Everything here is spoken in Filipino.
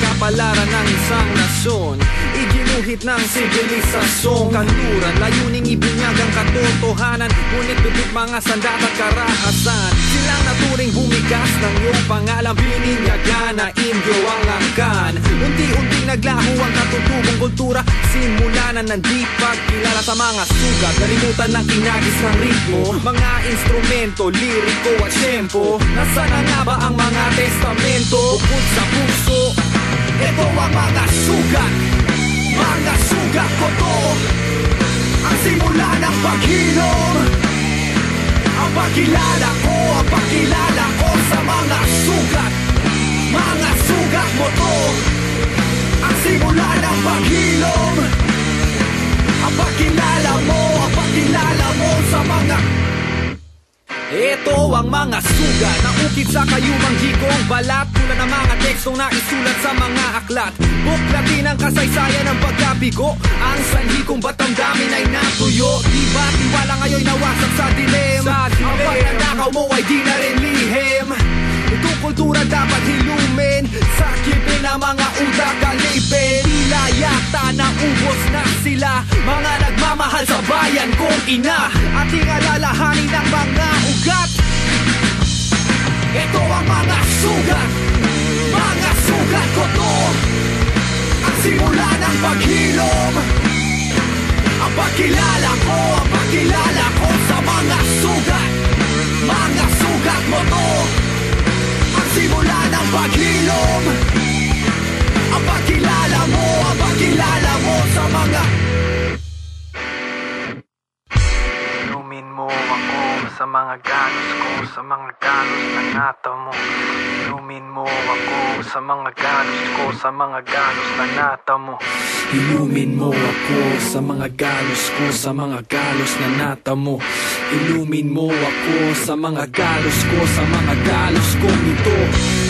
kapalaran ng isang nasyon. Iginuhit ng sibilisasyon Kanluran, layuning ibinyag ang katotohanan. Ngunit bibig mga sandat at karahasan Silang naturing bumigas ng iyong pangalan. Bininyagan na Indio ang Unti-unting naglaho ang katutubong kultura. Simula na nandi pagkilala sa mga sugat. Nalimutan ng kinagis ng ritmo. Mga instrumento, liriko at tempo. Nasaan na ba ang mga testamento? Bukod sa puso Ito ang mga sugat. Mga sugat ko to. Ang simula ng paghilom Ang pagkilala ko Ang pagkilala ko sa mga sugat. Mga sugat mo to ang mga sugat. Na ukit sa kayumang higong balat. Tulad ng mga tekstong na isulat sa mga aklat. Buklatin ang kasaysayan ng pagkabigo. Ang sanhi kong ba't ang damin ay natuyo. Di ba tiwala ngayon nawasak sa dilim Sa dilim Ang pagnanakaw mo ay di na rin lihim. Itong kultura dapat hilumin. Sakipin ang mga utak alipin Tila yata naubos na sila. Mga nagmamahal sa bayan kong ina. Ating alalahanin sugat Mga sugat ko to Ang simula ng paghilom. Ang pagkilala ko Ang pagkilala ko sa mga sugat Mga sugat mo to Ang simula ng paghilom Ang pagkilala mga galos ko Sa mga galos na nata mo. Inumin mo ako sa mga galos ko Sa mga galos na nata mo. Ilumin mo ako sa mga galos ko Sa mga galos na nata mo. Ilumin mo ako sa mga galos ko Sa mga galos ko nito